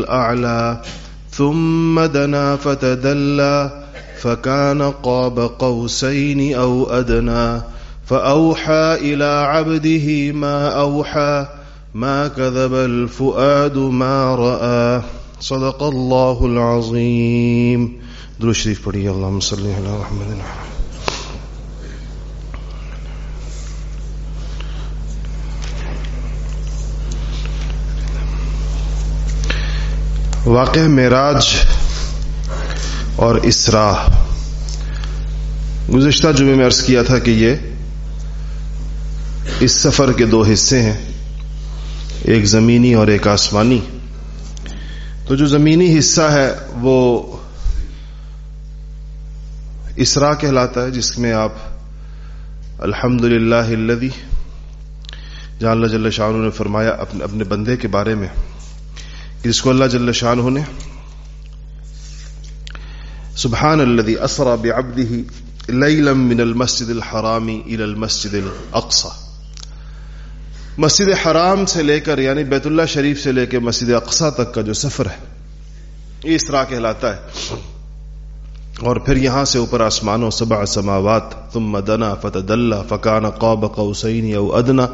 الأعلى، ثم دنا فتدلى، فكان قاب قوسين أو أدنى، فأوحى إلى عبده ما أوحى، ما كذب الفؤاد ما رأى. صدق الله العظيم. درو شريف پڑھی اللهم صل على محمد. واقع معراج اور اسرا گزشتہ جمعے میں عرض کیا تھا کہ یہ اس سفر کے دو حصے ہیں، ایک زمینی اور ایک آسمانی۔ تو جو زمینی حصہ ہے وہ اسرا کہلاتا ہے، جس میں آپ الحمد للہ جہاں اللہ جل شاہ نے فرمایا اپنے اپنے بندے کے بارے میں۔ جس کو اللہ جل شاہ نے سبحان الذي اسرا بعبده ليلا من المسجد الحرام الى المسجد الاقصى مسجد حرام سے لے کر یعنی بیت اللہ شریف سے لے کے مسجد اقسا تک کا جو سفر ہے، یہ اس طرح کہلاتا ہے۔ اور پھر یہاں سے اوپر آسمان و سبع سماوات، ثم دنا فتدلى فكان قاب قوسين او ادنا۔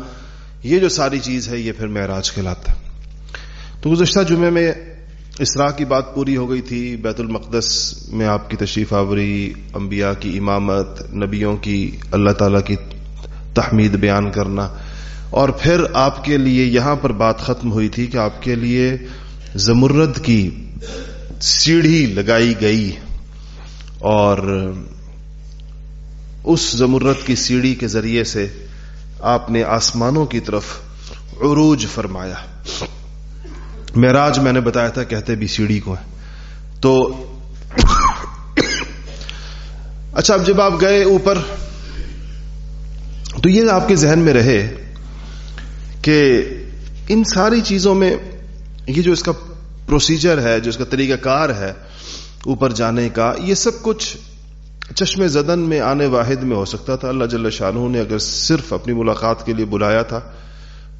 یہ جو ساری چیز ہے، یہ پھر معراج کہلاتا ہے۔ تو گزشتہ جمعے میں اسرا کی بات پوری ہو گئی تھی، بیت المقدس میں آپ کی تشریف آوری، انبیاء کی امامت، نبیوں کی اللہ تعالی کی تحمید بیان کرنا۔ اور پھر آپ کے لیے یہاں پر بات ختم ہوئی تھی کہ آپ کے لیے زمرد کی سیڑھی لگائی گئی۔ اور اس زمرت کی سیڑھی کے ذریعے سے آپ نے آسمانوں کی طرف عروج فرمایا۔ معراج میں نے بتایا تھا، کہتے بھی سیڑھی کو ہے تو اچھا اب جب آپ گئے اوپر، تو یہ آپ کے ذہن میں رہے کہ ان ساری چیزوں میں یہ جو اس کا پروسیجر ہے، جو اس کا طریقہ کار ہے اوپر جانے کا، یہ سب کچھ چشم زدن میں آنے واحد میں ہو سکتا تھا۔ اللہ جل شاہ نے اگر صرف اپنی ملاقات کے لیے بلایا تھا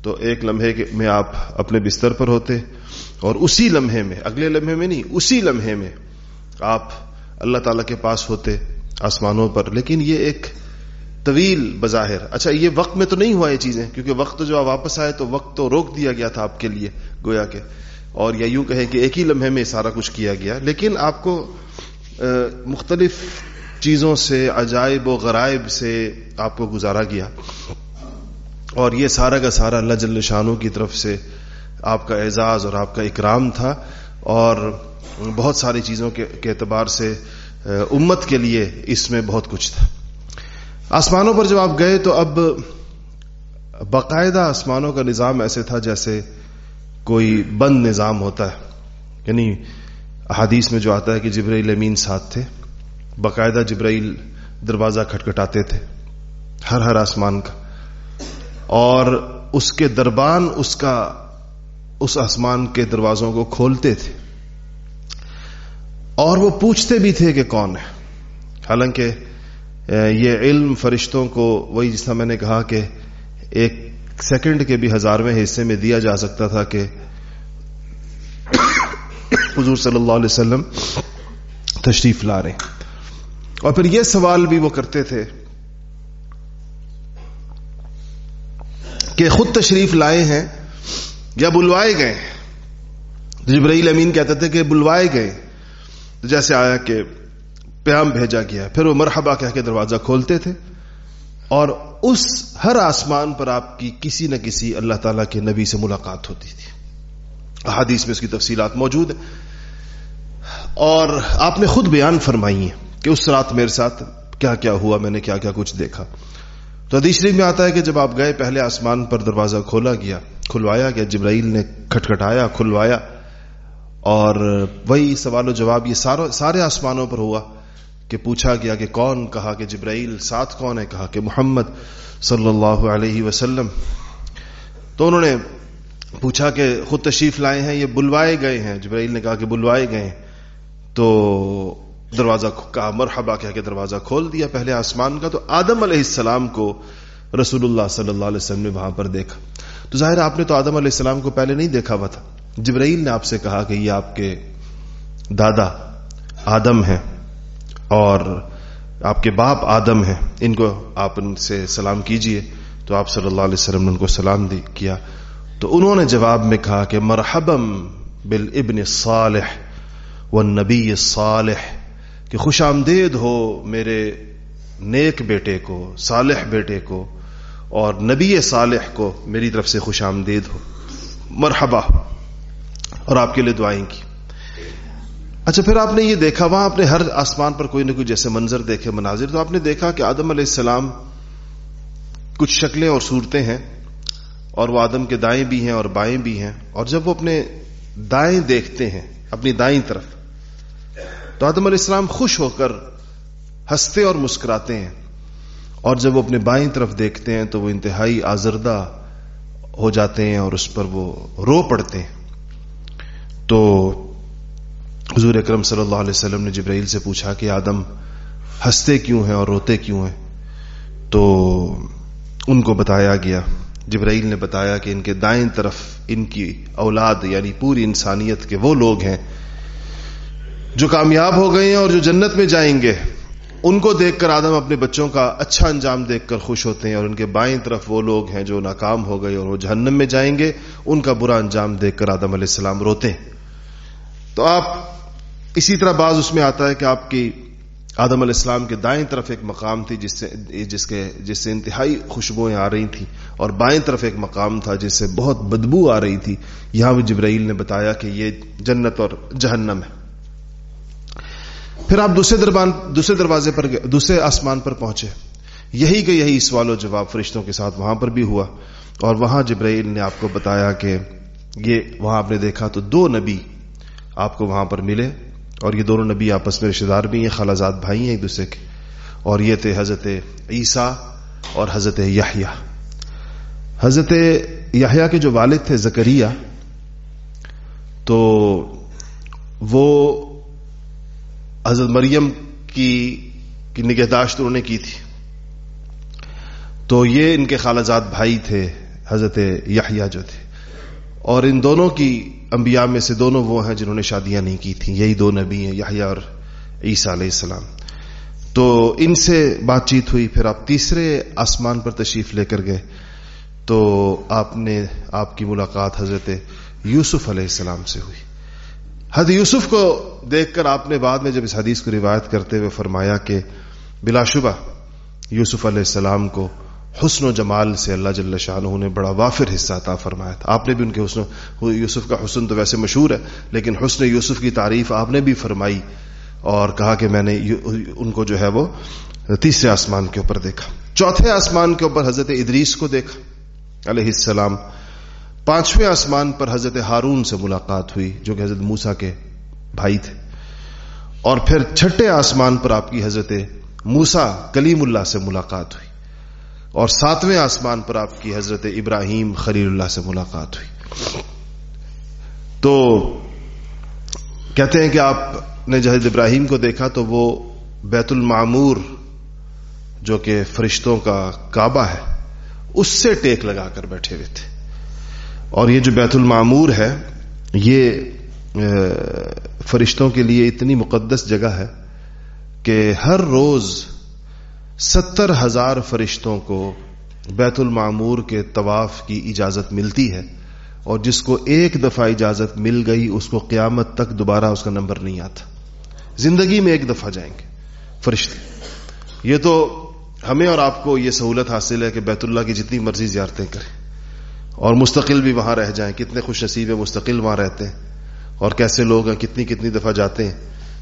تو ایک لمحے میں آپ اپنے بستر پر ہوتے اور اسی لمحے میں، اگلے لمحے میں نہیں، اسی لمحے میں آپ اللہ تعالی کے پاس ہوتے آسمانوں پر۔ لیکن یہ ایک طویل بظاہر اچھا یہ وقت میں تو نہیں ہوا یہ چیزیں، کیونکہ وقت جو آپ واپس آئے تو وقت تو روک دیا گیا تھا آپ کے لیے، گویا کے اور یا یوں کہیں کہ ایک ہی لمحے میں سارا کچھ کیا گیا۔ لیکن آپ کو مختلف چیزوں سے، عجائب و غرائب سے آپ کو گزارا گیا۔ اور یہ سارا کا سارا اللہ جل شانوں کی طرف سے آپ کا اعزاز اور آپ کا اکرام تھا اور بہت ساری چیزوں کے اعتبار سے امت کے لیے اس میں بہت کچھ تھا۔ آسمانوں پر جب آپ گئے تو اب باقاعدہ آسمانوں کا نظام ایسے تھا جیسے کوئی بند نظام ہوتا ہے۔ یعنی احادیث میں جو آتا ہے کہ جبرائیل امین ساتھ تھے، باقاعدہ جبرائیل دروازہ کھٹکھٹاتے تھے، ہر ہر آسمان کا۔ اور اس کے دربان اس کا اس آسمان کے دروازوں کو کھولتے تھے۔ اور وہ پوچھتے بھی تھے کہ کون ہے۔ حالانکہ یہ علم فرشتوں کو وہی جس طرح میں نے کہا کہ ایک سیکنڈ کے بھی ہزارویں حصے میں دیا جا سکتا تھا کہ حضور صلی اللہ علیہ وسلم تشریف لا رہے۔ اور پھر یہ سوال بھی وہ کرتے تھے کہ خود تشریف لائے ہیں یا بلوائے گئے جبرائیل امین کہتے تھے کہ بلوائے گئے۔ جیسے آیا کہ پیام بھیجا گیا، پھر وہ مرحبا کہہ کے دروازہ کھولتے تھے۔ اور اس ہر آسمان پر آپ کی کسی نہ کسی اللہ تعالی کے نبی سے ملاقات ہوتی تھی۔ حادیث میں اس کی تفصیلات موجود ہیں۔ اور آپ نے خود بیان فرمائی ہیں کہ اس رات میرے ساتھ کیا کیا ہوا، میں نے کیا کیا کچھ دیکھا۔ تو حدیث شریف میں آتا ہے کہ جب آپ گئے، پہلے آسمان پر دروازہ کھولا گیا، کھلوایا گیا، جبرائیل نے کھٹکھٹایا، کھلوایا، اور وہی سوال و جواب یہ سارے آسمانوں پر ہوا کہ پوچھا گیا کہ کون کہا کہ جبرائیل، ساتھ کون ہے؟ کہا کہ محمد صلی اللہ علیہ وسلم۔ تو انہوں نے پوچھا کہ خود تشریف لائے ہیں، یہ بلوائے گئے ہیں؟ جبرائیل نے کہا کہ بلوائے گئے تو دروازہ کا مرحبا کہہ کے دروازہ کھول دیا پہلے آسمان کا، تو آدم علیہ السلام کو رسول اللہ صلی اللہ علیہ وسلم نے وہاں پر دیکھا۔ تو ظاہر آپ نے تو آدم علیہ السلام کو پہلے نہیں دیکھا ہوا تھا۔ جبرائیل نے آپ سے کہا کہ یہ آپ کے دادا آدم ہیں اور آپ کے باپ آدم ہیں، ان کو آپ ان سے سلام کیجیے۔ تو آپ صلی اللہ علیہ وسلم نے ان کو سلام دی، کیا۔ تو انہوں نے جواب میں کہا کہ مرحبم بال ابن صالح و نبی صالح کہ خوش آمدید ہو میرے نیک بیٹے کو، صالح بیٹے کو اور نبی صالح کو میری طرف سے خوش آمدید ہو۔ مرحبا۔ اور آپ کے لیے دعائیں کی۔ اچھا پھر آپ نے یہ دیکھا، وہاں اپنے ہر آسمان پر کوئی نہ کوئی جیسے منظر دیکھے، مناظر۔ تو آپ نے دیکھا کہ آدم علیہ السلام کچھ شکلیں اور صورتیں ہیں اور وہ آدم کے دائیں بھی ہیں اور بائیں بھی ہیں۔ اور جب وہ اپنے دائیں دیکھتے ہیں، اپنی دائیں طرف تو آدم علیہ السلام خوش ہو کر ہنستے اور مسکراتے ہیں۔ اور جب وہ اپنے بائیں طرف دیکھتے ہیں تو وہ انتہائی آزردہ ہو جاتے ہیں اور اس پر وہ رو پڑتے ہیں۔ تو حضور اکرم صلی اللہ علیہ وسلم نے جبرائیل سے پوچھا کہ آدم ہنستے کیوں ہیں اور روتے کیوں ہیں؟ تو ان کو بتایا گیا۔ جبرائیل نے بتایا کہ ان کے دائیں طرف ان کی اولاد یعنی پوری انسانیت کے وہ لوگ ہیں جو کامیاب ہو گئے ہیں اور جو جنت میں جائیں گے، ان کو دیکھ کر آدم اپنے بچوں کا اچھا انجام دیکھ کر خوش ہوتے ہیں اور ان کے بائیں طرف وہ لوگ ہیں جو ناکام ہو گئے اور وہ جہنم میں جائیں گے، ان کا برا انجام دیکھ کر آدم علیہ السلام روتے ہیں۔ تو آپ، اسی طرح بعض اس میں آتا ہے کہ آپ کی آدم علیہ السلام کے دائیں طرف ایک مقام تھی جس سے، جس کے، جس سے انتہائی خوشبوئیں آ رہی تھیں اور بائیں طرف ایک مقام تھا جس سے بہت بدبو آ رہی تھی۔ یہاں بھی جبرائیل نے بتایا کہ یہ جنت اور جہنم ہے۔ پھر آپ دوسرے دربان دوسرے دروازے پر دوسرے آسمان پر پہنچے۔ یہی کہ یہی سوال و جواب فرشتوں کے ساتھ وہاں پر بھی ہوا۔ اور وہاں جبرائیل نے آپ کو بتایا کہ یہ وہاں آپ نے دیکھا تو دو نبی آپ کو وہاں پر ملے اور یہ دونوں نبی آپس میں رشتے دار بھی ہیں خالازاد بھائی ہیں ایک دوسرے کے۔ اور یہ تھے حضرت عیسیٰ اور حضرت یحییٰ۔ حضرت یحییٰ کے جو والد تھے زکریہ تو وہ حضرت مریم کی کی نگہداشت انہوں نے کی تھی۔ تو یہ ان کے خالزاد بھائی تھے، حضرت یحییٰ جو تھے۔ اور ان دونوں کی انبیاء میں سے دونوں وہ ہیں جنہوں نے شادیاں نہیں کی تھیں۔ یہی دو نبی ہیں، یحییٰ اور عیسیٰ علیہ السلام۔ تو ان سے بات چیت ہوئی، پھر آپ تیسرے آسمان پر تشریف لے کر گئے۔ تو آپ نے آپ کی ملاقات حضرت یوسف علیہ السلام سے ہوئی۔ حد یوسف کو دیکھ کر آپ نے بعد میں جب اس حدیث کو روایت کرتے ہوئے فرمایا کہ بلا شبہ یوسف علیہ السلام کو حسن و جمال سے اللہ جل شاہ نے بڑا وافر حصہ عطا فرمایا تھا۔ آپ نے بھی ان کے حسن یوسف کا حسن تو ویسے مشہور ہے، لیکن حسن یوسف کی تعریف آپ نے بھی فرمائی اور کہا کہ میں نے ان کو جو ہے وہ تیسرے آسمان کے اوپر دیکھا۔ چوتھے آسمان کے اوپر حضرت ادریس کو دیکھا، علیہ السلام پانچویں آسمان پر حضرت ہارون سے ملاقات ہوئی، جو کہ حضرت موسا کے بھائی تھے۔ اور پھر چھٹے آسمان پر آپ کی حضرت موسا کلیم اللہ سے ملاقات ہوئی۔ اور ساتویں آسمان پر آپ کی حضرت ابراہیم خلیل اللہ سے ملاقات ہوئی۔ تو کہتے ہیں کہ آپ نے جہد ابراہیم کو دیکھا تو وہ بیت المعمور، جو کہ فرشتوں کا کعبہ ہے، اس سے ٹیک لگا کر بیٹھے ہوئے تھے۔ اور یہ جو بیت المعمور ہے، یہ فرشتوں کے لیے اتنی مقدس جگہ ہے کہ ہر روز ستر ہزار فرشتوں کو بیت المعمور کے طواف کی اجازت ملتی ہے اور جس کو ایک دفعہ اجازت مل گئی، اس کو قیامت تک دوبارہ اس کا نمبر نہیں آتا۔ زندگی میں ایک دفعہ جائیں گے فرشتے۔ یہ تو ہمیں اور آپ کو یہ سہولت حاصل ہے کہ بیت اللہ کی جتنی مرضی زیارتیں کریں۔ اور مستقل بھی وہاں رہ جائیں۔ کتنے خوش نصیب ہیں مستقل وہاں رہتے ہیں۔ اور کیسے لوگ ہیں، کتنی کتنی دفعہ جاتے ہیں۔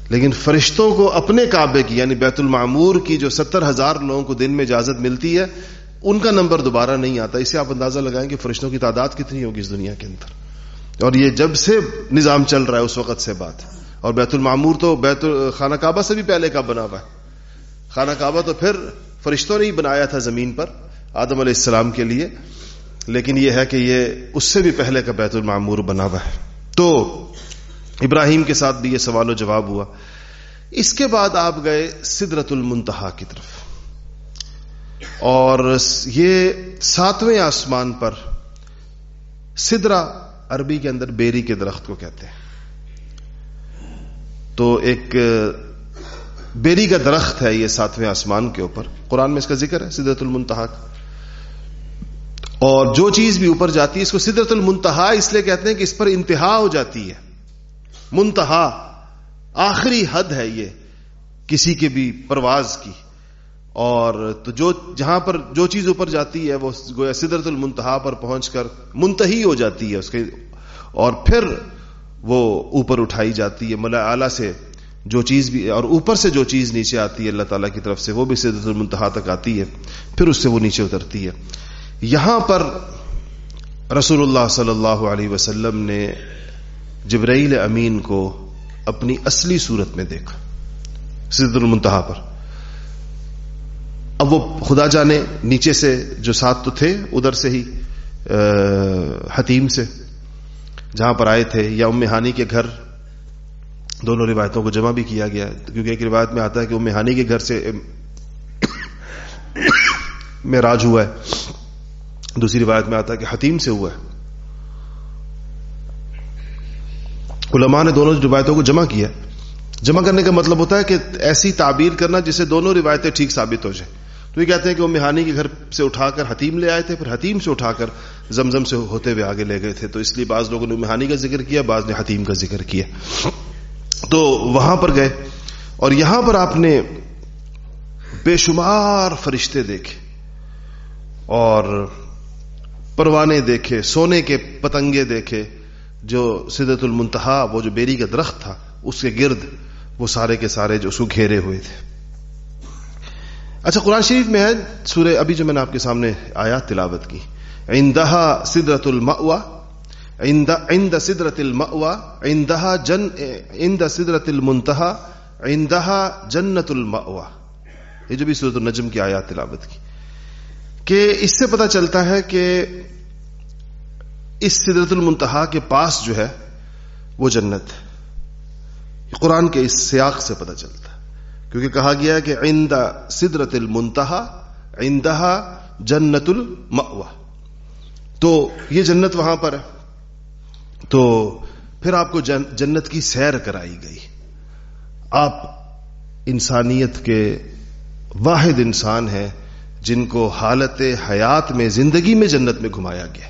لیکن فرشتوں کو اپنے کعبے کی یعنی بیت المعمور کی جو ستر ہزار لوگوں کو دن میں اجازت ملتی ہے، ان کا نمبر دوبارہ نہیں آتا۔ اسے آپ اندازہ لگائیں کہ فرشتوں کی تعداد کتنی ہوگی اس دنیا کے اندر۔ اور یہ جب سے نظام چل رہا ہے، اس وقت سے بات اور بیت المعمور تو بیت خانہ کعبہ سے بھی پہلے کا بنا ہوا ہے۔ خانہ کعبہ تو پھر فرشتوں نے ہی بنایا تھا زمین پر، آدم علیہ السلام کے لیے۔ لیکن یہ ہے کہ یہ اس سے بھی پہلے کا بیت المعمور بنا ہوا ہے۔ تو ابراہیم کے ساتھ بھی یہ سوال و جواب ہوا۔ اس کے بعد آپ گئے سدرت المنتہا کی طرف۔ اور یہ ساتویں آسمان پر سدرا عربی کے اندر بیری کے درخت کو کہتے ہیں۔ تو ایک بیری کا درخت ہے یہ ساتویں آسمان کے اوپر۔ قرآن میں اس کا ذکر ہے سدرت المنتہا اور جو چیز بھی اوپر جاتی ہے، اس کو سدرت المنتہا اس لیے کہتے ہیں کہ اس پر انتہا ہو جاتی ہے۔ منتہا، آخری حد ہے یہ کسی کے بھی پرواز کی۔ اور تو جو جہاں پر جو چیز اوپر جاتی ہے، وہ گویا سدرت المنتہا پر پہنچ کر منتحی ہو جاتی ہے اس کے۔ اور پھر وہ اوپر اٹھائی جاتی ہے۔ ملا اعلی سے جو چیز بھی، اور اوپر سے جو چیز نیچے آتی ہے، اللہ تعالیٰ کی طرف سے، وہ بھی سدرت المنتہا تک آتی ہے۔ پھر اس سے وہ نیچے اترتی ہے۔ یہاں پر رسول اللہ صلی اللہ علیہ وسلم نے جبرائیل امین کو اپنی اصلی صورت میں دیکھا سدر المنتہا پر۔ اب وہ خدا جانے نیچے سے جو ساتھ تو تھے، ادھر سے ہی حتیم سے، جہاں پر آئے تھے، یا ام ہانی کے گھر۔ دونوں روایتوں کو جمع بھی کیا گیا، کیونکہ ایک روایت میں آتا ہے کہ ام ہانی کے گھر سے میں راج ہوا ہے۔ دوسری روایت میں آتا ہے کہ حتیم سے ہوا ہے۔ علماء نے دونوں روایتوں کو جمع کیا جمع کرنے کا مطلب ہوتا ہے کہ ایسی تعبیر کرنا جسے دونوں روایتیں ٹھیک ثابت ہو جائیں۔ تو یہ کہتے ہیں کہ وہ مہانی کے گھر سے اٹھا کر حتیم لے آئے تھے، پھر حتیم سے اٹھا کر زمزم سے ہوتے ہوئے آگے لے گئے تھے۔ تو اس لیے بعض لوگوں نے مہانی کا ذکر کیا، بعض نے حتیم کا ذکر کیا۔ تو وہاں پر گئے اور یہاں پر آپ نے بے شمار فرشتے دیکھے۔ اور پروانے دیکھے، سونے کے پتنگے دیکھے، جو سدت المنتہا، وہ جو بیری کا درخت تھا، اس کے گرد وہ سارے کے سارے جو اس کو گھیرے ہوئے تھے۔ اچھا قرآن شریف میں ہے سورہ ابھی جو میں نے آپ کے سامنے آیا، تلاوت کی۔ اندہا سدرت المأوا عند سدرت المأوا عندها جن، عند سدرت المنتہا عندها جنت المأوا یہ جو بھی سورت النجم کی آیات، تلاوت کی۔ کہ اس سے پتا چلتا ہے کہ اس سدرت المنتہا کے پاس جو ہے وہ جنت ہے۔ قرآن کے اس سیاق سے پتا چلتا ہے۔ کیونکہ کہا گیا کہ عند سدرت المنتہا، عندہا جنت المأوا تو یہ جنت وہاں پر ہے۔ تو پھر آپ کو جنت کی سیر کرائی گئی۔ آپ انسانیت کے واحد انسان ہیں۔ جن کو حالت حیات میں زندگی میں جنت میں گھمایا گیا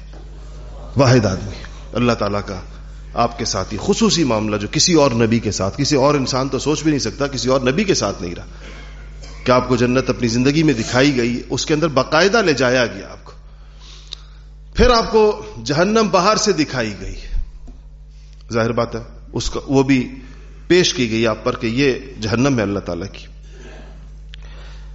واحد آدمی۔ اللہ تعالیٰ کا آپ کے ساتھ ہی خصوصی معاملہ جو کسی اور نبی کے ساتھ، کسی اور انسان تو سوچ بھی نہیں سکتا، کسی اور نبی کے ساتھ نہیں رہا۔ کہ آپ کو جنت اپنی زندگی میں دکھائی گئی، اس کے اندر باقاعدہ لے جایا گیا آپ کو۔ پھر آپ کو جہنم باہر سے دکھائی گئی۔ ظاہر بات ہے، اس کا وہ بھی پیش کی گئی آپ پر کہ یہ جہنم ہے اللہ تعالی کی۔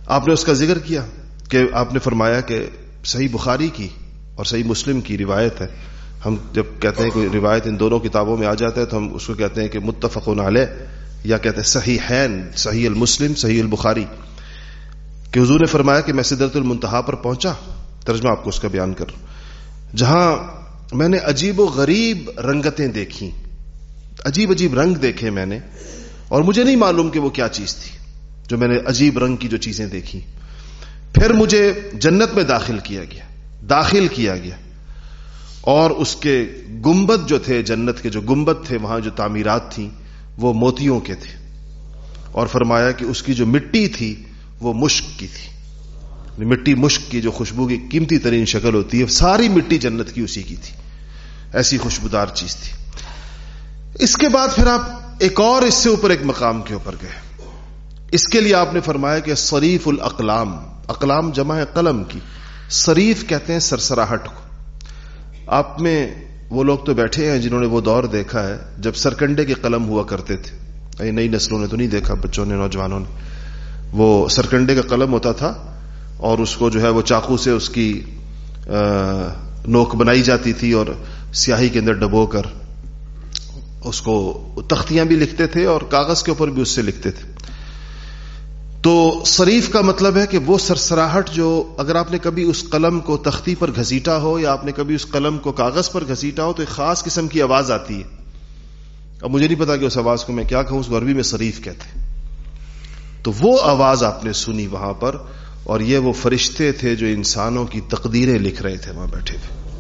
آپ نے اس کا ذکر کیا۔ کہ آپ نے فرمایا کہ صحیح بخاری کی اور صحیح مسلم کی روایت ہے۔ ہم جب کہتے ہیں کہ روایت ان دونوں کتابوں میں آ جاتا ہے تو ہم اس کو کہتے ہیں کہ متفق علیہ یا کہتے ہیں صحیح حین صحیح المسلم، صحیح البخاری۔ کہ حضور نے فرمایا کہ میں سدرت المنتہا پر پہنچا، ترجمہ آپ کو اس کا بیان کر جہاں میں نے عجیب و غریب رنگتیں دیکھی، عجیب عجیب رنگ دیکھے میں نے، اور مجھے نہیں معلوم کہ وہ کیا چیز تھی۔ جو میں نے عجیب رنگ کی جو چیزیں دیکھی۔ پھر مجھے جنت میں داخل کیا گیا، داخل کیا گیا۔ اور اس کے گمبد جو تھے، جنت کے جو گمبد تھے، وہاں جو تعمیرات تھیں، وہ موتیوں کے تھے۔ اور فرمایا کہ اس کی جو مٹی تھی، وہ مشک کی تھی۔ یعنی مٹی مشک کی، جو خوشبو کی قیمتی ترین شکل ہوتی ہے، ساری مٹی جنت کی اسی کی تھی۔ ایسی خوشبودار چیز تھی۔ اس کے بعد پھر آپ ایک اور اس سے اوپر ایک مقام کے اوپر گئے۔ اس کے لیے آپ نے فرمایا کہ شریف الاقلام اقلام جمع ہے قلم کی۔ شریف کہتے ہیں سرسراہٹ کو۔ آپ میں وہ لوگ تو بیٹھے ہیں جنہوں نے وہ دور دیکھا ہے جب سرکنڈے کے قلم ہوا کرتے تھے۔ نئی نسلوں نے تو نہیں دیکھا، بچوں نے، نوجوانوں نے۔ وہ سرکنڈے کا قلم ہوتا تھا اور اس کو جو ہے وہ چاقو سے اس کی نوک بنائی جاتی تھی اور سیاہی کے اندر ڈبو کر اس کو تختیاں بھی لکھتے تھے اور کاغذ کے اوپر بھی اس سے لکھتے تھے۔ تو شریف کا مطلب ہے کہ وہ سرسراہٹ جو اگر آپ نے کبھی اس قلم کو تختی پر گھسیٹا ہو یا آپ نے کبھی اس قلم کو کاغذ پر گھسیٹا ہو تو ایک خاص قسم کی آواز آتی ہے۔ اب مجھے نہیں پتا کہ اس آواز کو میں کیا کہوں، اس کو عربی میں شریف کہتے تو وہ آواز آپ نے سنی وہاں پر اور یہ وہ فرشتے تھے جو انسانوں کی تقدیریں لکھ رہے تھے وہاں بیٹھے تھے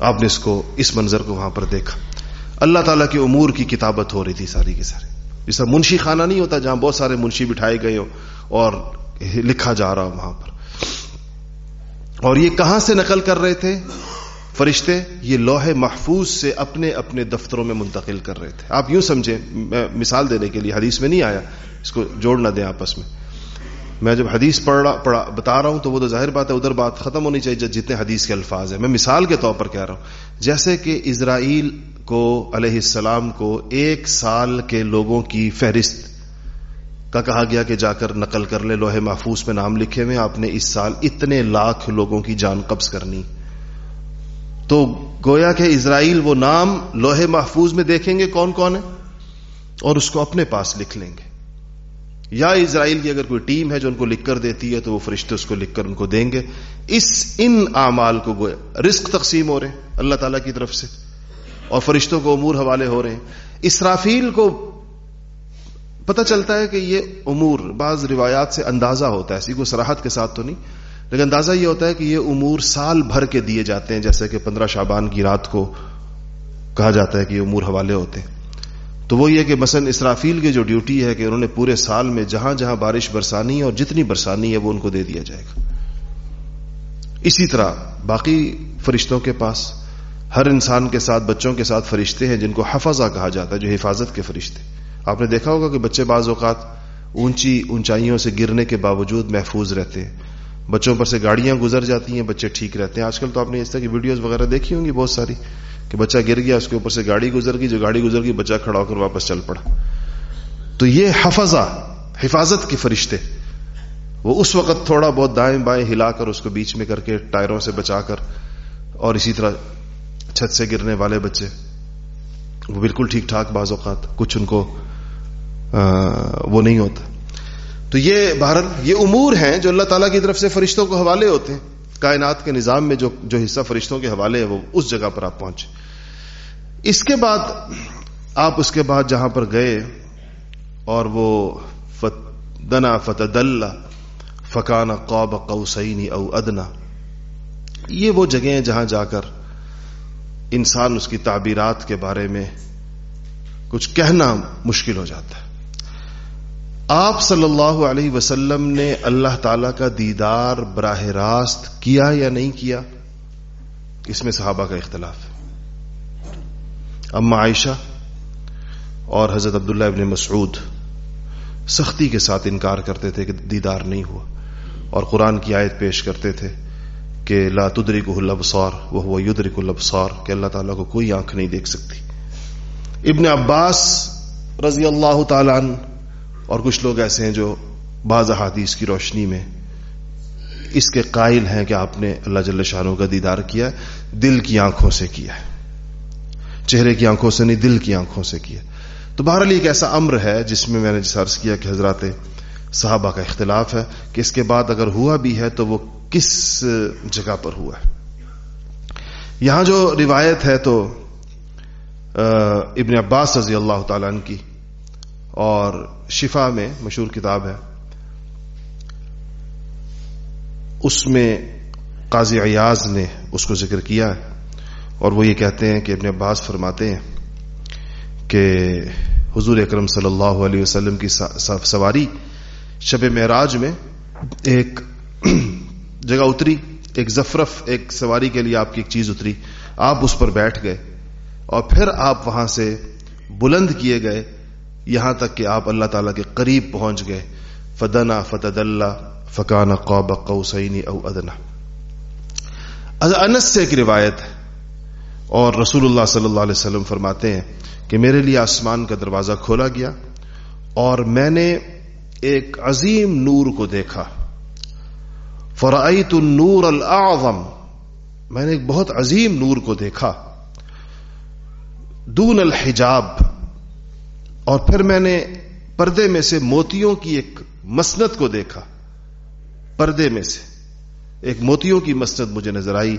آپ نے اس کو، اس منظر کو وہاں پر دیکھا۔ اللہ تعالیٰ کے امور کی کتابت ہو رہی تھی ساری کی ساری۔ جیسا منشی خانہ نہیں ہوتا جہاں بہت سارے منشی بٹھائے گئے ہو اور لکھا جا رہا وہاں پر۔ اور یہ کہاں سے نقل کر رہے تھے؟ فرشتے، یہ لوہے محفوظ سے اپنے اپنے دفتروں میں منتقل کر رہے تھے۔ آپ یوں سمجھیں، میں مثال دینے کے لیے حدیث میں نہیں آیا، اس کو جوڑ نہ دیں آپس میں۔ میں جب حدیث پڑھ رہا، پڑھا، بتا رہا ہوں تو وہ تو ظاہر بات ہے، ادھر بات ختم ہونی چاہیے، جتنے حدیث کے الفاظ ہیں۔ میں مثال کے طور پر کہہ رہا ہوں، جیسے کہ اسرائیل کو علیہ السلام کو ایک سال کے لوگوں کی فہرست کا کہا گیا کہ جا کر نقل کر لے، لوہے محفوظ میں نام لکھے ہوئے، آپ نے اس سال اتنے لاکھ لوگوں کی جان قبض کرنی۔ تو گویا کہ اسرائیل وہ نام لوہے محفوظ میں دیکھیں گے کون کون ہے؟ اور اس کو اپنے پاس لکھ لیں گے۔ یا اسرائیل کی اگر کوئی ٹیم ہے جو ان کو لکھ کر دیتی ہے، تو وہ فرشتے اس کو لکھ کر ان کو دیں گے۔ اس ان اعمال کو گویا، رزق تقسیم ہو رہے ہیں اللہ تعالی کی طرف سے۔ اور فرشتوں کو امور حوالے ہو رہے ہیں۔ اسرافیل کو پتہ چلتا ہے کہ یہ امور بعض روایات سے اندازہ ہوتا ہے، اسی کو سراحت کے ساتھ تو نہیں، لیکن اندازہ یہ ہوتا ہے کہ یہ امور سال بھر کے دیے جاتے ہیں، جیسے کہ پندرہ شابان کی رات کو کہا جاتا ہے کہ یہ امور حوالے ہوتے ہیں۔ تو وہ یہ کہ مثلا اسرافیل کی جو ڈیوٹی ہے کہ انہوں نے پورے سال میں جہاں جہاں بارش برسانی ہے اور جتنی برسانی ہے وہ ان کو دے دیا جائے گا۔ اسی طرح باقی فرشتوں کے پاس ہر انسان کے ساتھ، بچوں کے ساتھ فرشتے ہیں جن کو حفظہ کہا جاتا ہے، جو حفاظت کے فرشتے آپ نے دیکھا ہوگا کہ بچے بعض اوقات اونچی اونچائیوں سے گرنے کے باوجود محفوظ رہتے ہیں۔ بچوں پر سے گاڑیاں گزر جاتی ہیں، بچے ٹھیک رہتے ہیں۔ آج کل تو آپ نے اس طرح کی ویڈیوز وغیرہ دیکھی ہوں گی بہت ساری کہ بچہ گر گیا، اس کے اوپر سے گاڑی گزر گئی، جو گاڑی گزر گئی، بچہ کھڑا ہو کر واپس چل پڑا۔ تو یہ حفظہ، حفاظت کے فرشتے وہ اس وقت تھوڑا بہت دائیں بائیں ہلا کر اس کو بیچ میں کر کے ٹائروں سے بچا کر اور اسی طرح چھت سے گرنے والے بچے، وہ بالکل ٹھیک ٹھاک بعض اوقات، کچھ ان کو وہ نہیں ہوتا۔ تو یہ بھارت یہ امور ہیں جو اللہ تعالیٰ کی طرف سے فرشتوں کو حوالے ہوتے ہیں۔ کائنات کے نظام میں جو جو حصہ فرشتوں کے حوالے ہے وہ اس جگہ پر آپ پہنچے۔ اس کے بعد آپ اس کے بعد جہاں پر گئے اور وہ دنا فتد اللہ فکان قوب قوسینی او ادنا۔ یہ وہ جگہیں جہاں جا کر انسان اس کی تعبیرات کے بارے میں کچھ کہنا مشکل ہو جاتا ہے۔ آپ صلی اللہ علیہ وسلم نے اللہ تعالی کا دیدار براہ راست کیا یا نہیں کیا؟ اس میں صحابہ کا اختلاف ہے۔ اما عائشہ اور حضرت عبداللہ ابن مسعود سختی کے ساتھ انکار کرتے تھے کہ دیدار نہیں ہوا اور قرآن کی آیت پیش کرتے تھے۔ کہ لا تدری کو البسار وہ یدری کو لبسار کہ اللہ تعالیٰ کو کوئی آنکھ نہیں دیکھ سکتی۔ ابن عباس رضی اللہ تعالیٰ عنہ، اور کچھ لوگ ایسے ہیں جو بعض احادیث کی روشنی میں اس کے قائل ہیں کہ آپ نے اللہ جل شاہوں کا دیدار کیا، دل کی آنکھوں سے کیا ہے۔ چہرے کی آنکھوں سے نہیں، دل کی آنکھوں سے کیا تو بہرحال ایک ایسا امر ہے جس میں میں نے جس عرض کیا کہ حضرات صحابہ کا اختلاف ہے، کہ اس کے بعد اگر ہوا بھی ہے تو وہ کس جگہ پر ہوا ہے؟ یہاں جو روایت ہے تو ابن عباس رضی اللہ تعالیٰ عنہ کی، اور شفا میں مشہور کتاب ہے۔ اس میں قاضی ایاز نے اس کو ذکر کیا ہے، اور وہ یہ کہتے ہیں کہ ابن عباس فرماتے ہیں کہ حضور اکرم صلی اللہ علیہ وسلم کی سواری شب معراج میں ایک جگہ اتری، ایک زفرف، ایک سواری کے لیے آپ کی ایک چیز اتری۔ آپ اس پر بیٹھ گئے اور پھر آپ وہاں سے بلند کیے گئے۔ یہاں تک کہ آپ اللہ تعالی کے قریب پہنچ گئے۔ فدنا فتد اللہ فکان قوب قوسین او ادنا۔ انس سے ایک روایت ہے اور رسول اللہ صلی اللہ علیہ وسلم فرماتے ہیں کہ میرے لیے آسمان کا دروازہ کھولا گیا اور میں نے ایک عظیم نور کو دیکھا۔ فرعیت النور الاعظم میں نے ایک بہت عظیم نور کو دیکھا۔ دون الحجاب۔ اور پھر میں نے پردے میں سے موتیوں کی ایک مسنت کو دیکھا۔ پردے میں سے۔ ایک موتیوں کی مسنت مجھے نظر آئی۔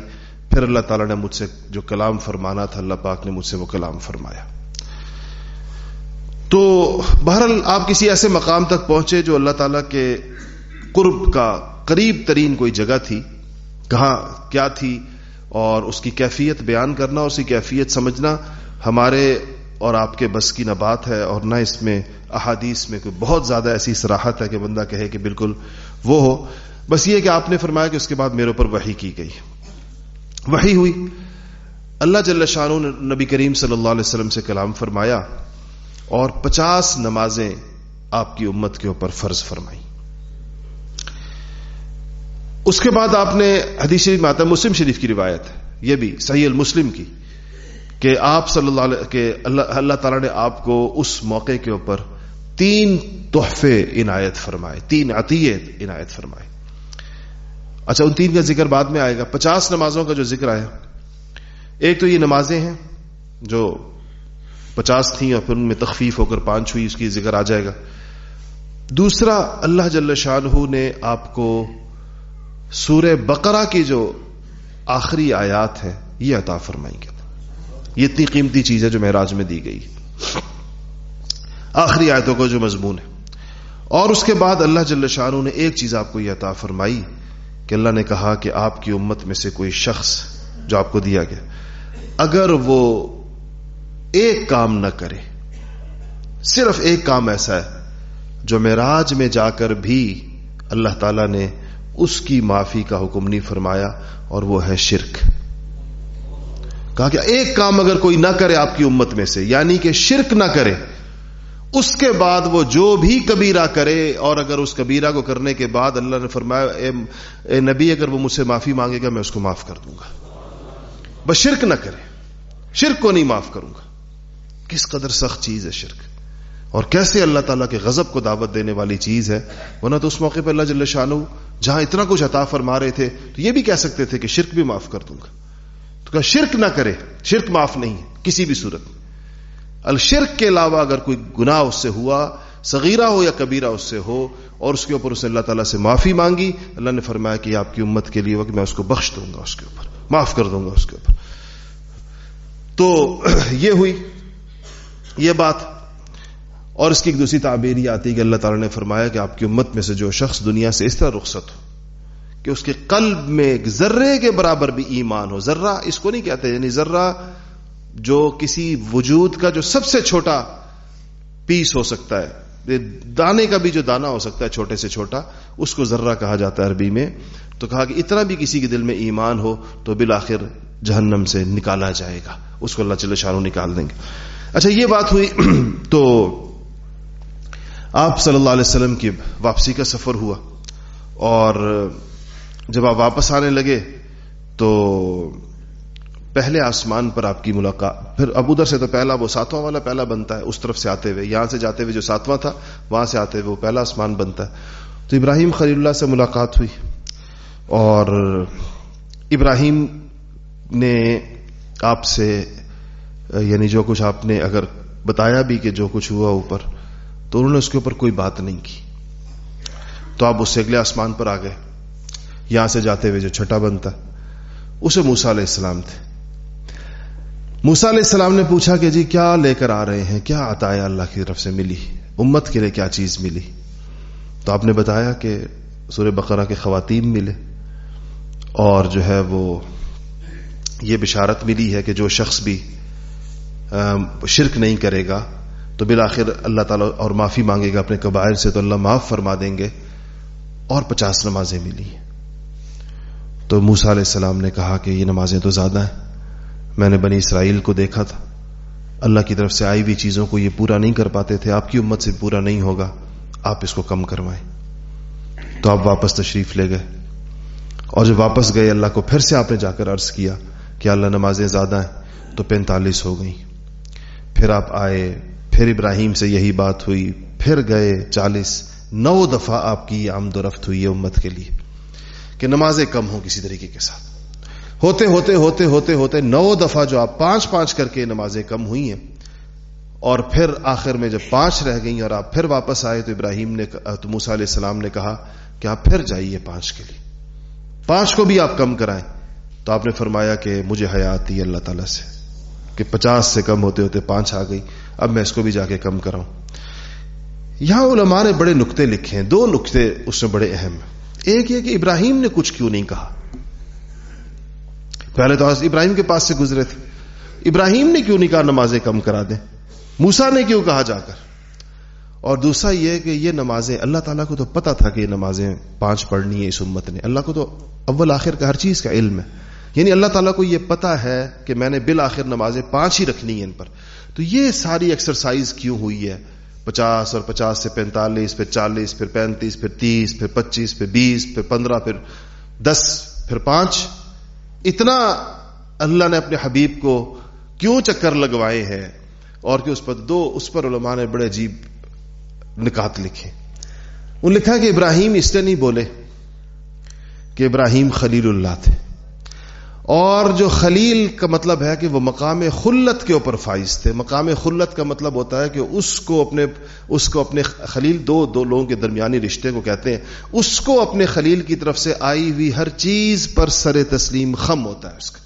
پھر اللہ تعالیٰ نے مجھ سے جو کلام فرمانا تھا، اللہ پاک نے مجھ سے وہ کلام فرمایا۔ تو بہرحال آپ کسی ایسے مقام تک پہنچے جو اللہ تعالیٰ کے قرب کا قریب ترین کوئی جگہ تھی، کہاں کیا تھی، اور اس کی کیفیت بیان کرنا، اور اس کی کیفیت سمجھنا ہمارے اور آپ کے بس کی نہ بات ہے، اور نہ اس میں احادیث میں کوئی بہت زیادہ ایسی سراحت ہے کہ بندہ کہے کہ بالکل وہ ہو۔ بس یہ کہ آپ نے فرمایا کہ اس کے بعد میرے اوپر وہی کی گئی۔ وہی ہوئی۔ اللہ جل شاہ نبی کریم صلی اللہ علیہ وسلم سے کلام فرمایا اور پچاس نمازیں آپ کی امت کے اوپر فرض فرمائی اس کے بعد آپ نے حدیث شریف میں آتا مسلم شریف کی روایت ہے۔ یہ بھی صحیح المسلم کی کہ آپ صلی اللہ علیہ کہ اللہ اللہ تعالیٰ نے آپ کو اس موقع کے اوپر تین تحفے عنایت فرمائے، تین عطیت عنایت فرمائے۔ اچھا ان تین کا ذکر بعد میں آئے گا۔ پچاس نمازوں کا جو ذکر آیا، ایک تو یہ نمازیں ہیں جو پچاس تھیں اور پھر ان میں تخفیف ہو کر پانچ ہوئی، اس کی ذکر آ جائے گا۔ دوسرا، اللہ جل شاہ نے آپ کو سورہ بقرہ کی جو آخری آیات ہے یہ عطا فرمائی گیا یہ اتنی قیمتی چیز ہے جو معراج میں دی گئی۔ آخری آیتوں کا جو مضمون ہے۔ اور اس کے بعد اللہ جل شاہ نے ایک چیز آپ کو یہ عطا فرمائی کہ اللہ نے کہا کہ آپ کی امت میں سے کوئی شخص جو آپ کو دیا گیا، اگر وہ ایک کام نہ کرے، صرف ایک کام ایسا ہے جو معراج میں جا کر بھی اللہ تعالی نے اس کی معافی کا حکم نہیں فرمایا اور وہ ہے شرک۔ کہا کہ ایک کام اگر کوئی نہ کرے آپ کی امت میں سے یعنی کہ شرک نہ کرے، اس کے بعد وہ جو بھی کبیرہ کرے، اور اگر اس کبیرہ کو کرنے کے بعد اللہ نے فرمایا، اے اے نبی، اگر وہ مجھ سے معافی مانگے گا، میں اس کو معاف کر دوں گا۔ بس شرک نہ کرے، شرک کو نہیں معاف کروں گا۔ کس قدر سخت چیز ہے شرک۔ اور کیسے اللہ تعالیٰ کے غضب کو دعوت دینے والی چیز ہے۔ ورنہ تو اس موقع پہ اللہ جل شاہ جہاں اتنا کچھ عطا فرما رہے تھے، تو یہ بھی کہہ سکتے تھے کہ شرک بھی معاف کر دوں گا۔ تو کہ شرک نہ کرے، شرک معاف نہیں ہے، کسی بھی صورت میں۔ الشرک کے علاوہ اگر کوئی گناہ اس سے ہوا، صغیرہ ہو یا کبیرہ اس سے ہو، اور اس کے اوپر اس نے اللہ تعالیٰ سے معافی مانگی، اللہ نے فرمایا کہ آپ کی امت کے لیے وقت میں اس کو بخش دوں گا اس کے اوپر، معاف کر دوں گا اس کے اوپر۔ تو یہ ہوئی، یہ بات اور اس کی ایک دوسری تعبیر یہ آتی ہے کہ اللہ تعالیٰ نے فرمایا کہ آپ کی امت میں سے جو شخص دنیا سے اس طرح رخصت ہو، کہ اس کے قلب میں ایک ذرے کے برابر بھی ایمان ہو، ذرہ اس کو نہیں کہتے یعنی ذرہ جو کسی وجود کا جو سب سے چھوٹا پیس ہو سکتا ہے دانے کا بھی جو دانا ہو سکتا ہے چھوٹے سے چھوٹا، اس کو ذرہ کہا جاتا ہے عربی میں۔ تو کہا کہ اتنا بھی کسی کے دل میں ایمان ہو تو بالآخر جہنم سے نکالا جائے گا، اس کو اللہ چل شاہ نکال دیں گے۔ اچھا یہ بات ہوئی تو آپ صلی اللہ علیہ وسلم کی واپسی کا سفر ہوا اور جب آپ واپس آنے لگے تو پہلے آسمان پر آپ کی ملاقات، پھر اب ادھر سے تو پہلا وہ ساتواں والا پہلا بنتا ہے، اس طرف سے آتے ہوئے، یہاں سے جاتے ہوئے جو ساتواں تھا، وہاں سے آتے ہوئے وہ پہلا آسمان بنتا ہے۔ تو ابراہیم خلیل اللہ سے ملاقات ہوئی اور ابراہیم نے آپ سے یعنی جو کچھ آپ نے اگر بتایا بھی کہ جو کچھ ہوا اوپر تو انہوں نے اس کے اوپر کوئی بات نہیں کی۔ تو آپ اس سے اگلے آسمان پر آ گئے۔ یہاں سے جاتے ہوئے جو چھٹا بنتا، اسے موسا علیہ السلام تھے۔ موسا علیہ السلام نے پوچھا کہ جی کیا لے کر آ رہے ہیں؟ کیا آتا ہے اللہ کی طرف سے ملی؟ امت کے لیے کیا چیز ملی؟ تو آپ نے بتایا کہ سورہ بقرہ کے خواتین ملے۔ اور جو ہے وہ یہ بشارت ملی ہے کہ جو شخص بھی شرک نہیں کرے گا تو بالآخر اللہ تعالیٰ اور معافی مانگے گا، اپنے قبائل سے تو اللہ معاف فرما دیں گے اور پچاس نمازیں ملی تو موسا علیہ السلام نے کہا کہ یہ نمازیں تو زیادہ ہیں۔ میں نے بنی اسرائیل کو دیکھا تھا۔ اللہ کی طرف سے آئی ہوئی چیزوں کو یہ پورا نہیں کر پاتے تھے۔ آپ کی امت سے پورا نہیں ہوگا۔ آپ اس کو کم کروائیں۔ تو آپ واپس تشریف لے گئے۔ اور جب واپس گئے، اللہ کو پھر سے آپ نے جا کر عرض کیا کہ اللہ نمازیں زیادہ ہیں، تو پینتالیس ہو گئیں۔ پھر آپ آئے۔ پھر ابراہیم سے یہی بات ہوئی، پھر گئے چالیس، نو دفعہ آپ کی آمد و رفت ہوئی ہے امت کے لیے، کہ نمازیں کم ہوں کسی طریقے کے ساتھ۔ ہوتے ہوتے ہوتے ہوتے ہوتے نو دفعہ جو آپ پانچ پانچ کر کے نمازیں کم ہوئی ہیں، اور پھر آخر میں جب پانچ رہ گئیں اور آپ پھر واپس آئے، تو ابراہیم نے تو موسا علیہ السلام نے کہا کہ آپ پھر جائیے پانچ کے لیے۔ پانچ کو بھی آپ کم کرائیں۔ تو آپ نے فرمایا کہ مجھے حیات دی اللہ تعالیٰ سے، کہ پچاس سے کم ہوتے ہوتے پانچ آ گئی اب میں اس کو بھی جا کے کم کراؤں۔ یہاں علماء نے بڑے نقطے لکھے ہیں، دو نقطے اس میں بڑے اہم۔ ہیں ایک یہ کہ ابراہیم نے کچھ کیوں نہیں کہا۔ پہلے تو ابراہیم کے پاس سے گزرے تھے۔ ابراہیم نے کیوں نہیں کہا نمازیں کم کرا دیں؟ موسا نے کیوں کہا جا کر؟ اور دوسرا یہ کہ یہ نمازیں، اللہ تعالیٰ کو تو پتا تھا کہ یہ نمازیں پانچ پڑھنی ہے اس امت نے۔ اللہ کو تو اول آخر کا ہر چیز کا علم ہے۔ یعنی اللہ تعالیٰ کو یہ پتا ہے کہ میں نے بالآخر نمازیں پانچ ہی رکھنی ہیں ان پر۔ تو یہ ساری ایکسرسائز کیوں ہوئی ہے؟ پچاس اور پچاس سے پینتالیس، پھر چالیس، پھر پینتیس، پھر تیس، پھر پچیس، پھر بیس، پھر پندرہ، پھر دس، پھر پانچ۔ اتنا اللہ نے اپنے حبیب کو کیوں چکر لگوائے ہیں؟ اور کہ اس پر دو، اس پر علماء نے بڑے عجیب نکات لکھے۔ ان لکھا کہ ابراہیم اس لیے نہیں بولے کہ ابراہیم خلیل اللہ تھے۔ اور جو خلیل کا مطلب ہے کہ وہ مقام خلت کے اوپر فائز تھے۔ مقام خلت کا مطلب ہوتا ہے کہ اس کو اپنے اس کو اپنے خلیل دو دو لوگوں کے درمیانی رشتے کو کہتے ہیں۔ اس کو اپنے خلیل کی طرف سے آئی ہوئی ہر چیز پر سر تسلیم خم ہوتا ہے اس کا۔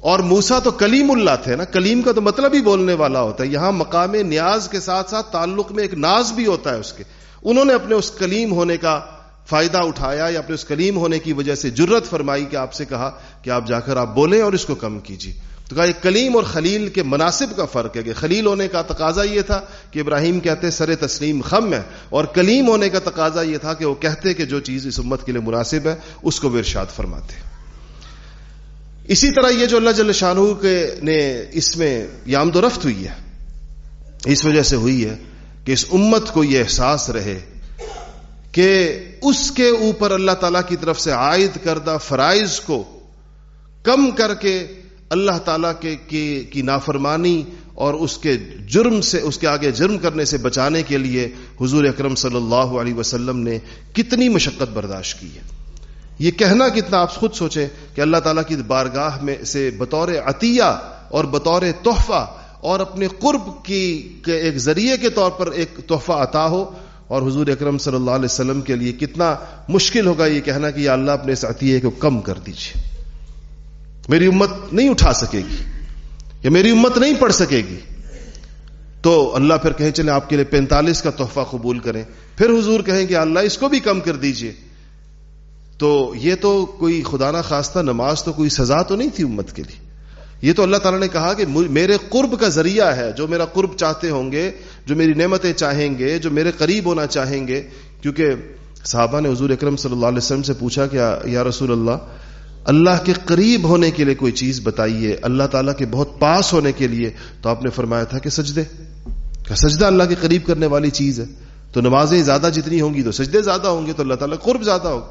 اور موسا تو کلیم اللہ تھے نا۔ کلیم کا تو مطلب ہی بولنے والا ہوتا ہے۔ یہاں مقام نیاز کے ساتھ ساتھ تعلق میں ایک ناز بھی ہوتا ہے اس کے۔ انہوں نے اپنے اس کلیم ہونے کا فائدہ اٹھایا یا اپنے اس کلیم ہونے کی وجہ سے جرت فرمائی کہ آپ سے کہا کہ آپ جا کر آپ بولیں اور اس کو کم کیجیے۔ تو کہا یہ کلیم اور خلیل کے مناسب کا فرق ہے کہ خلیل ہونے کا تقاضا یہ تھا کہ ابراہیم کہتے سر تسلیم خم ہے، اور کلیم ہونے کا تقاضا یہ تھا کہ وہ کہتے کہ جو چیز اس امت کے لیے مناسب ہے، اس کو وہ ارشاد فرماتے۔ اسی طرح یہ جو اللہ جل شاہ کے نے اس میں یامد و رفت ہوئی ہے، اس وجہ سے ہوئی ہے کہ اس امت کو یہ احساس رہے کہ اس کے اوپر اللہ تعالی کی طرف سے عائد کردہ فرائض کو کم کر کے اللہ تعالی کے کی نافرمانی اور اس کے جرم سے اس کے آگے جرم کرنے سے بچانے کے لیے حضور اکرم صلی اللہ علیہ وسلم نے کتنی مشقت برداشت کی ہے۔ یہ کہنا کتنا آپ خود سوچیں کہ اللہ تعالیٰ کی بارگاہ میں سے بطور عطیہ اور بطور تحفہ اور اپنے قرب کی ایک ذریعے کے طور پر ایک تحفہ عطا ہو اور حضور اکرم صلی اللہ علیہ وسلم کے لیے کتنا مشکل ہوگا یہ کہنا کہ یا اللہ اپنے اس عطیے کو کم کر دیجیے میری امت نہیں اٹھا سکے گی، یا میری امت نہیں پڑھ سکے گی۔ تو اللہ پھر کہیں چلے آپ کے لیے پینتالیس کا تحفہ قبول کریں۔ پھر حضور کہیں کہ اللہ اس کو بھی کم کر دیجیے تو یہ تو کوئی خدا نہ خواستہ نماز تو کوئی سزا تو نہیں تھی امت کے لیے۔ یہ تو اللہ تعالیٰ نے کہا کہ میرے قرب کا ذریعہ ہے، جو میرا قرب چاہتے ہوں گے، جو میری نعمتیں چاہیں گے، جو میرے قریب ہونا چاہیں گے۔ کیونکہ صحابہ نے حضور اکرم صلی اللہ علیہ وسلم سے پوچھا کہ، یا رسول اللہ اللہ کے قریب ہونے کے لیے کوئی چیز بتائیے، اللہ تعالیٰ کے بہت پاس ہونے کے لیے۔ تو آپ نے فرمایا تھا کہ سجدے۔ کہ سجدہ اللہ کے قریب کرنے والی چیز ہے۔ تو نمازیں زیادہ جتنی ہوں گی تو سجدے زیادہ ہوں گے، تو اللہ تعالیٰ قرب زیادہ ہوگا۔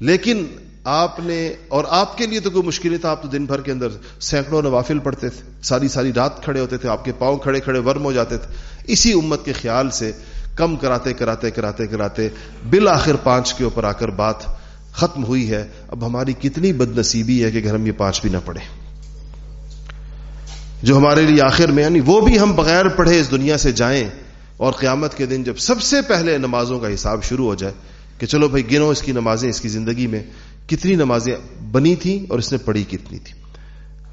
لیکن آپ نے اور آپ کے لیے تو کوئی مشکل نہیں تھا، آپ تو دن بھر کے اندر سینکڑوں نوافل پڑھتے تھے، ساری ساری رات کھڑے ہوتے تھے، آپ کے پاؤں کھڑے کھڑے ورم ہو جاتے تھے۔ اسی امت کے خیال سے کم کراتے کراتے کراتے کراتے بالآخر پانچ کے اوپر آ کر بات ختم ہوئی ہے۔ اب ہماری کتنی بد نصیبی ہے کہ گھر ہم یہ پانچ بھی نہ پڑھے جو ہمارے لیے آخر میں یعنی وہ بھی ہم بغیر پڑھے اس دنیا سے جائیں اور قیامت کے دن جب سب سے پہلے نمازوں کا حساب شروع ہو جائے کہ چلو بھائی گنو اس کی نمازیں، اس کی زندگی میں کتنی نمازیں بنی تھیں اور اس نے پڑھی کتنی تھی۔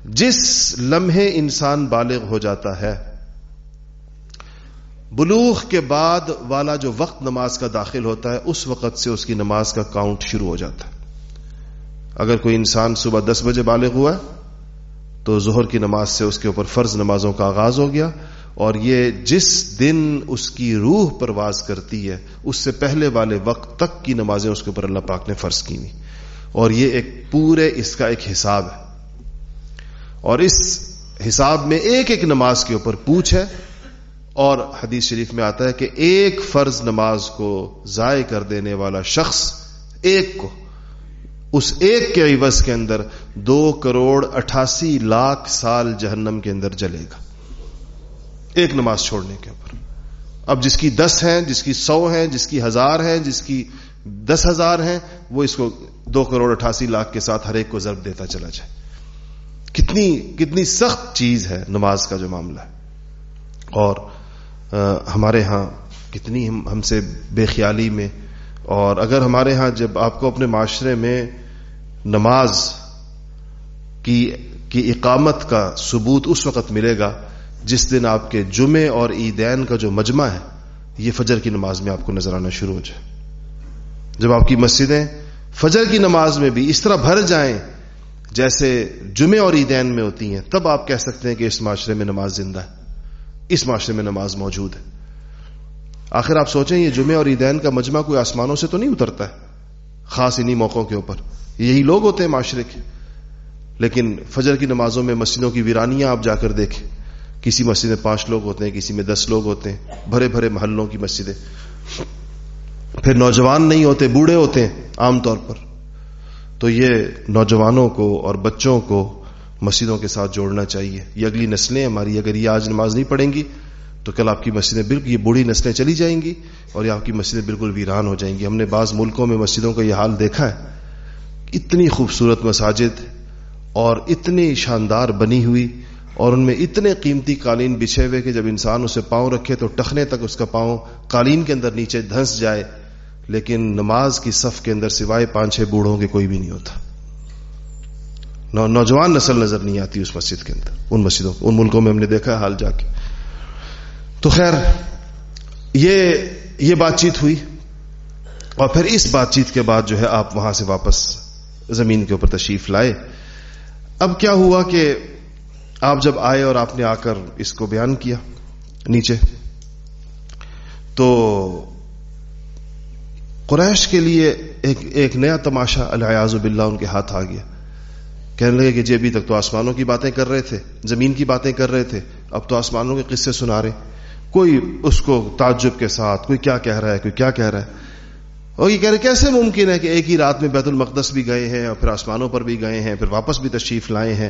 جس لمحے انسان بالغ ہو جاتا ہے، بلوغ کے بعد والا جو وقت نماز کا داخل ہوتا ہے، اس وقت سے اس کی نماز کا کاؤنٹ شروع ہو جاتا ہے۔ اگر کوئی انسان صبح دس بجے بالغ ہوا تو ظہر کی نماز سے اس کے اوپر فرض نمازوں کا آغاز ہو گیا اور یہ جس دن اس کی روح پرواز کرتی ہے، اس سے پہلے والے وقت تک کی نمازیں اس کے اوپر اللہ پاک نے فرض کی ہوئی۔ اور یہ ایک پورے اس کا ایک حساب ہے۔ اور اس حساب میں ایک ایک نماز کے اوپر پوچھ ہے اور حدیث شریف میں آتا ہے کہ ایک فرض نماز کو ضائع کر دینے والا شخص ایک کو، اس ایک کے عوض کے اندر دو کروڑ اٹھاسی لاکھ سال جہنم کے اندر جلے گا۔ ایک نماز چھوڑنے کے اوپر۔ اب جس کی دس ہیں، جس کی سو ہیں، جس کی ہزار ہیں، جس کی دس ہزار ہیں، وہ اس کو دو کروڑ اٹھاسی لاکھ کے ساتھ ہر ایک کو ضرب دیتا چلا جائے۔ کتنی کتنی سخت چیز ہے نماز کا جو معاملہ ہے۔ اور ہمارے ہاں کتنی ہم ہم سے بے خیالی میں، اور اگر ہمارے ہاں جب آپ کو اپنے معاشرے میں نماز کی کی اقامت کا ثبوت اس وقت ملے گا جس دن آپ کے جمعے اور عیدین کا جو مجمع ہے، یہ فجر کی نماز میں آپ کو نظر آنا شروع ہو جائے۔ جب آپ کی مسجدیں فجر کی نماز میں بھی اس طرح بھر جائیں جیسے جمعے اور عیدین میں ہوتی ہیں، تب آپ کہہ سکتے ہیں کہ اس معاشرے میں نماز زندہ ہے، اس معاشرے میں نماز موجود ہے۔ آخر آپ سوچیں، یہ جمعے اور عیدین کا مجمع کوئی آسمانوں سے تو نہیں اترتا ہے؟ خاص انہی موقعوں کے اوپر۔ یہی لوگ ہوتے ہیں معاشرے کے۔ لیکن فجر کی نمازوں میں مسجدوں کی ویرانیاں آپ جا کر دیکھیں۔ کسی مسجد میں پانچ لوگ ہوتے ہیں، کسی میں دس لوگ ہوتے ہیں، بھرے بھرے محلوں کی مسجدیں۔ پھر نوجوان نہیں ہوتے، بوڑھے ہوتے ہیں عام طور پر۔ تو یہ نوجوانوں کو اور بچوں کو مسجدوں کے ساتھ جوڑنا چاہیے۔ یہ اگلی نسلیں ہماری، اگر یہ آج نماز نہیں پڑھیں گی تو کل آپ کی مسجدیں بالکل، یہ بوڑھی نسلیں چلی جائیں گی اور یہ آپ کی مسجدیں بالکل ویران ہو جائیں گی۔ ہم نے بعض ملکوں میں مسجدوں کا یہ حال دیکھا ہے۔ اتنی خوبصورت مساجد اور اتنی شاندار بنی ہوئی اور ان میں اتنے قیمتی قالین بچھے ہوئے کہ جب انسان اسے پاؤں رکھے تو ٹخنے تک اس کا پاؤں قالین کے اندر نیچے دھنس جائے، لیکن نماز کی صف کے اندر سوائے پانچ چھ بوڑھوں کے کوئی بھی نہیں ہوتا۔ نوجوان نسل نظر نہیں آتی اس مسجد کے اندر، ان مسجدوں ان ملکوں میں ہم نے دیکھا حال جا کے۔ تو خیر، یہ یہ بات چیت ہوئی۔ اور پھر اس بات چیت کے بعد جو ہے آپ وہاں سے واپس زمین کے اوپر تشریف لائے۔ اب کیا ہوا کہ آپ جب آئے اور آپ نے آ کر اس کو بیان کیا نیچے، تو قریش کے لیے ایک ایک نیا تماشا الحاظ باللہ، ان کے ہاتھ آ گیا۔ کہنے لگے کہ جی ابھی تک تو آسمانوں کی باتیں کر رہے تھے، زمین کی باتیں کر رہے تھے، اب تو آسمانوں کے قصے سنا رہے۔ کوئی اس کو تعجب کے ساتھ، کوئی کیا کہہ رہا ہے، کوئی کیا کہہ رہا ہے۔ اور یہ کہہ رہے، کیسے ممکن ہے کہ ایک ہی رات میں بیت المقدس بھی گئے ہیں اور پھر آسمانوں پر بھی گئے ہیں، پھر واپس بھی تشریف لائے ہیں؟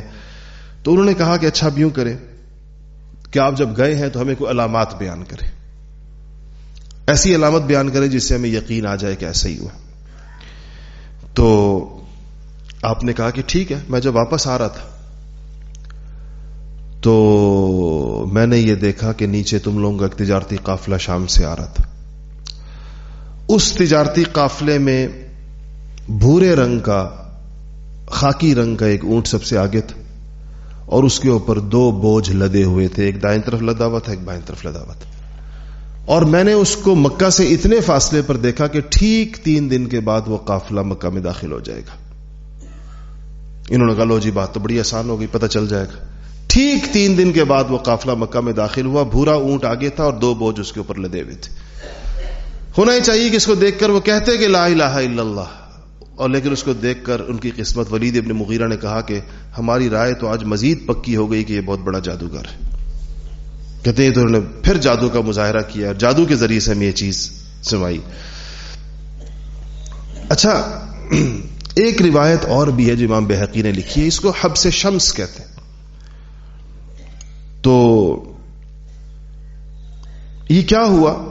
تو انہوں نے کہا کہ اچھا یوں کرے کہ آپ جب گئے ہیں تو ہمیں کوئی علامات بیان کرے ایسی علامت بیان کریں جس سے ہمیں یقین آ جائے کہ ایسا ہی ہوا۔ تو آپ نے کہا کہ ٹھیک ہے، میں جب واپس آ رہا تھا تو میں نے یہ دیکھا کہ نیچے تم لوگوں کا ایک تجارتی قافلہ شام سے آ رہا تھا۔ اس تجارتی قافلے میں بھورے رنگ کا، خاکی رنگ کا ایک اونٹ سب سے آگے تھا۔ اور اس کے اوپر دو بوجھ لدے ہوئے تھے، ایک دائیں طرف لدا ہوا تھا، ایک بائیں طرف لدا ہوا تھا۔ اور میں نے اس کو مکہ سے اتنے فاصلے پر دیکھا کہ ٹھیک تین دن کے بعد وہ قافلہ مکہ میں داخل ہو جائے گا۔ انہوں نے کہا، لو جی بات تو بڑی آسان ہوگی پتہ چل جائے گا۔ ٹھیک تین دن کے بعد وہ قافلہ مکہ میں داخل ہوا، بھورا اونٹ آگے تھا اور دو بوجھ اس کے اوپر لدے ہوئے تھے۔ ہونا ہی چاہیے کہ اس کو دیکھ کر وہ کہتے کہ لا الہ الا اللہ۔ اور لیکن اس کو دیکھ کر ان کی قسمت ولید ابن مغیرہ نے کہا کہ ہماری رائے تو آج مزید پکی ہو گئی کہ یہ بہت بڑا جادوگر ہے۔ کہتے ہیں تو انہوں نے پھر جادو کا مظاہرہ کیا جادو کے ذریعے سے ہمیں یہ چیز سنوائی۔ اچھا ایک روایت اور بھی ہے جو امام بحقی نے لکھی ہے، اس کو حب سے شمس کہتے ہیں۔ تو یہ کیا ہوا؟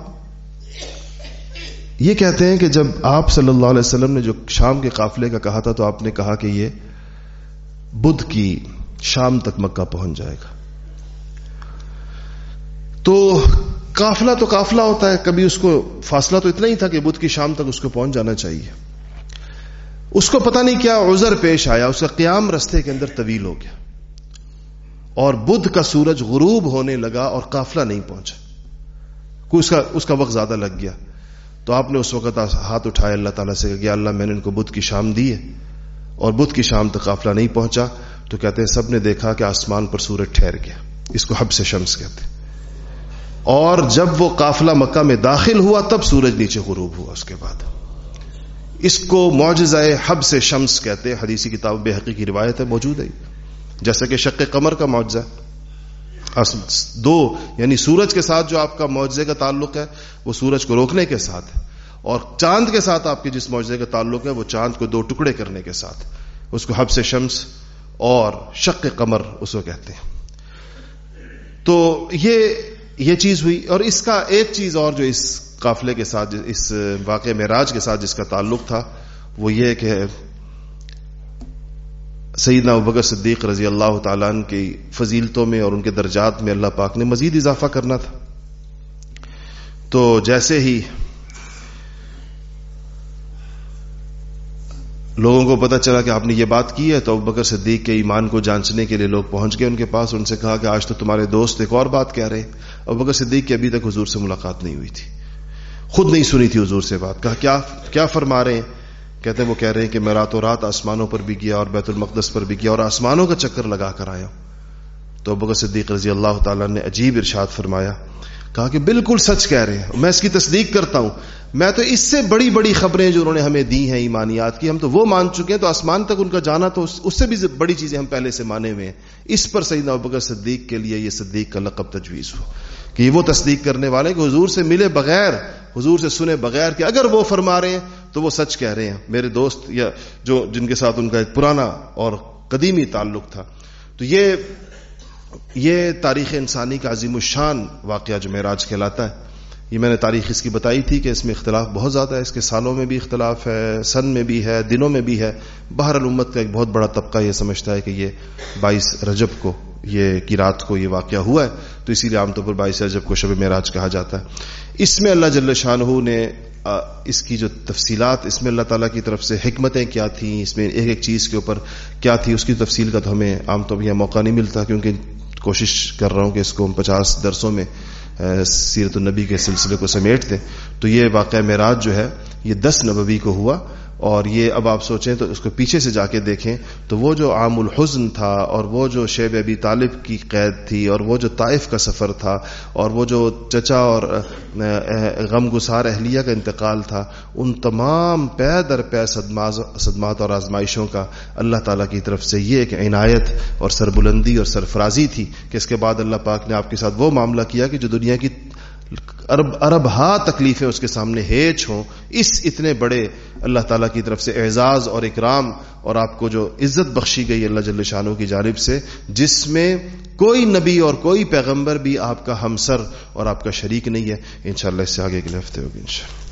یہ کہتے ہیں کہ جب آپ صلی اللہ علیہ وسلم نے جو شام کے قافلے کا کہا تھا تو آپ نے کہا کہ یہ بدھ کی شام تک مکہ پہنچ جائے گا۔ تو قافلہ تو قافلہ ہوتا ہے، کبھی اس کو فاصلہ تو اتنا ہی تھا کہ بدھ کی شام تک اس کو پہنچ جانا چاہیے۔ اس کو پتہ نہیں کیا عذر پیش آیا، اس کا قیام رستے کے اندر طویل ہو گیا۔ اور بدھ کا سورج غروب ہونے لگا اور قافلہ نہیں پہنچا۔ کوئی اس کا اس کا وقت زیادہ لگ گیا۔ تو آپ نے اس وقت ہاتھ اٹھایا اللہ تعالیٰ سے کہ اللہ، میں نے ان کو بدھ کی شام دی ہے۔ اور بدھ کی شام تک قافلہ نہیں پہنچا۔ تو کہتے ہیں، سب نے دیکھا کہ آسمان پر سورج ٹھہر گیا۔ اس کو حب سے شمس کہتے ہیں۔ اور جب وہ قافلہ مکہ میں داخل ہوا، تب سورج نیچے غروب ہوا۔ اس کے بعد اس کو معجزہ حب سے شمس کہتے ہیں۔ حدیثی کتاب بے حقیقی روایت ہے، موجود ہے۔ جیسے کہ شق قمر کا معجزہ دو یعنی سورج کے ساتھ جو آپ کا معجزے کا تعلق ہے، وہ سورج کو روکنے کے ساتھ ہے۔ اور چاند کے ساتھ آپ کے جس معجزے کا تعلق ہے، وہ چاند کو دو ٹکڑے کرنے کے ساتھ اس کو حب سے شمس اور شق قمر اس کو کہتے ہیں۔ تو یہ یہ چیز ہوئی۔ اور اس کا ایک چیز اور جو اس قافلے کے ساتھ، اس واقع معراج کے ساتھ جس کا تعلق تھا، وہ یہ کہ سیدنا ابکر صدیق رضی اللہ تعالیٰ کی فضیلتوں میں اور ان کے درجات میں اللہ پاک نے مزید اضافہ کرنا تھا۔ تو جیسے ہی لوگوں کو پتا چلا کہ آپ نے یہ بات کی ہے، تو ابکر صدیق کے ایمان کو جانچنے کے لیے لوگ پہنچ گئے ان کے پاس، ان سے کہا کہ آج تو تمہارے دوست ایک اور بات کہہ رہے ابو بکر صدیق کی ابھی تک حضور سے ملاقات نہیں ہوئی تھی۔ خود نہیں سنی تھی حضور سے بات۔ کہا، کیا کیا فرما رہے ہیں؟ کہتے ہیں، وہ کہہ رہے ہیں کہ میں رات و رات آسمانوں پر بھی گیا اور بیت المقدس پر بھی گیا اور آسمانوں کا چکر لگا کر آیا تو ابو صدیق رضی اللہ تعالیٰ نے عجیب ارشاد فرمایا، کہا کہ بالکل سچ کہہ رہے ہیں، میں اس کی تصدیق کرتا ہوں۔ میں تو اس سے بڑی بڑی خبریں جو انہوں نے ہمیں دی ہیں، ایمانیات کی، ہم تو وہ مان چکے ہیں، تو آسمان تک ان کا جانا تو اس سے بھی بڑی چیزیں ہم پہلے سے مانے ہوئے ہیں۔ اس پر سیدنا ابکر صدیق کے لیے یہ صدیق کا لقب تجویز ہو کہ یہ وہ تصدیق کرنے والے کہ حضور سے ملے بغیر حضور سے سنے بغیر کہ اگر وہ فرما رہے ہیں تو وہ سچ کہہ رہے ہیں۔ میرے دوست یا جو جن کے ساتھ ان کا ایک پرانا اور قدیمی تعلق تھا۔ تو یہ یہ تاریخ انسانی کا عظیم الشان واقعہ جو معراج کہلاتا ہے۔ یہ میں نے تاریخ اس کی بتائی تھی کہ اس میں اختلاف بہت زیادہ ہے۔ اس کے سالوں میں بھی اختلاف ہے، سن میں بھی ہے، دنوں میں بھی ہے۔ باہر الامت کا ایک بہت بڑا طبقہ یہ سمجھتا ہے کہ یہ بائیس رجب کو یہ کی رات کو یہ واقعہ ہوا ہے، تو اسی لیے عام طور پر بائیس رجب کو شب معراج کہا جاتا ہے۔ اس میں اللہ جل شاہ نے اس کی جو تفصیلات، اس میں اللہ تعالیٰ کی طرف سے حکمتیں کیا تھیں، اس میں ایک ایک چیز کے اوپر کیا تھی، اس کی تفصیل کا تو ہمیں عام طور پر یہ موقع نہیں ملتا، کیونکہ کوشش کر رہا ہوں کہ اس کو ہم پچاس درسوں میں سیرت النبی کے سلسلے کو سمیٹ دیں تو یہ واقعہ معراج جو ہے، یہ دس نبوی کو ہوا۔ اور یہ اب آپ سوچیں تو اس کو پیچھے سے جا کے دیکھیں تو وہ جو عام الحزن تھا اور وہ جو شیب ابی طالب کی قید تھی اور وہ جو طائف کا سفر تھا اور وہ جو چچا اور غم گسار اہلیہ کا انتقال تھا، ان تمام پے در پے صدمات اور آزمائشوں کا اللہ تعالیٰ کی طرف سے یہ ایک عنایت اور سربلندی اور سرفرازی تھی کہ اس کے بعد اللہ پاک نے آپ کے ساتھ وہ معاملہ کیا کہ جو دنیا کی ارب ارب ہا تکلیفیں اس کے سامنے ہیچ ہوں، اس اتنے بڑے اللہ تعالیٰ کی طرف سے اعزاز اور اکرام اور آپ کو جو عزت بخشی گئی اللہ جل شاہ کی جانب سے، جس میں کوئی نبی اور کوئی پیغمبر بھی آپ کا ہمسر اور آپ کا شریک نہیں ہے۔ انشاءاللہ اس سے آگے کے ہفتے ہوگی، انشاءاللہ۔